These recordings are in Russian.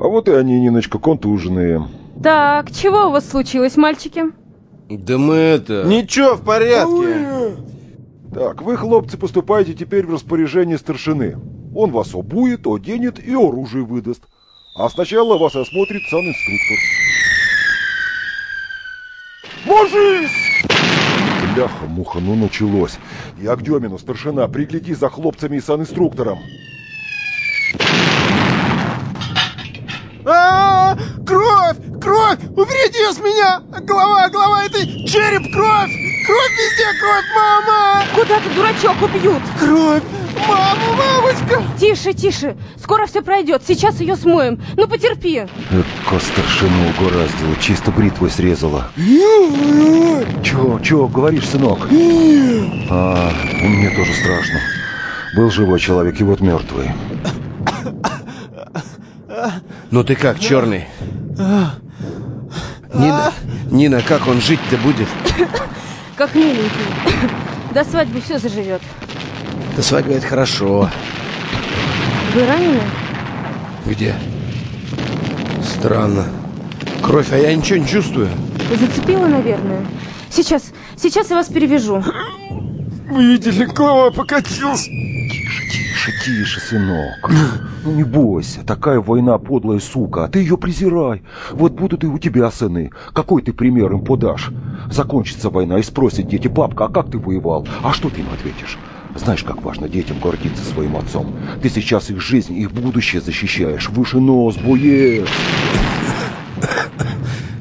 А вот и они, Ниночка, контуженные. Так, чего у вас случилось, мальчики? Да мы это... Ничего, в порядке. Так, вы, хлопцы, поступаете теперь в распоряжение старшины. Он вас обует, оденет и оружие выдаст. А сначала вас осмотрит санинструктор. Ложись! Бляха-муха, ну началось. Я к Демину, старшина, пригляди за хлопцами и санинструктором. А, -а, -а кровь, кровь, уберите ее с меня! Голова, голова, это череп, кровь! Кровь везде, кровь, мама! Куда ты, дурачок, убьют? Кровь! Мама, мамочка! Тише, тише, скоро все пройдет, сейчас ее смоем. Ну потерпи. Эко старшину угораздило, чисто бритвой срезала. Чё, чё, говоришь, сынок? А, мне тоже страшно. Был живой человек, и вот мертвый. Ну ты как, черный? Нина, Нина, как он жить-то будет? Как миленький. До свадьбы все заживет. До свадьбы это хорошо. Вы ранены? Где? Странно. Кровь, а я ничего не чувствую. Зацепила, наверное. Сейчас, сейчас я вас перевяжу. Видели, голова покатился. Тише, тише, сынок. Ну не бойся, такая война подлая сука, а ты ее презирай. Вот будут и у тебя сыны. Какой ты пример им подашь? Закончится война и спросят дети, папка, а как ты воевал? А что ты им ответишь? Знаешь, как важно детям гордиться своим отцом. Ты сейчас их жизнь, их будущее защищаешь. Выше нос, боец.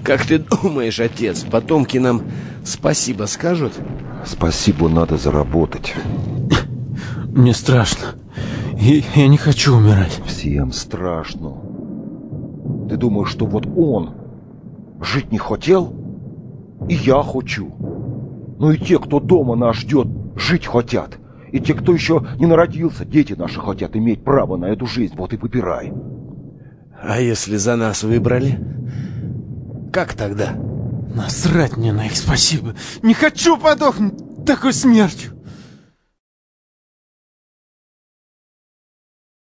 Как ты думаешь, отец, потомки нам спасибо скажут? Спасибо надо заработать. Мне страшно. И я не хочу умирать. Всем страшно. Ты думаешь, что вот он жить не хотел? И я хочу. Ну и те, кто дома нас ждет, жить хотят. И те, кто еще не народился, дети наши хотят иметь право на эту жизнь. Вот и выбирай. А если за нас выбрали? Как тогда? Насрать мне на их спасибо. Не хочу подохнуть такой смертью.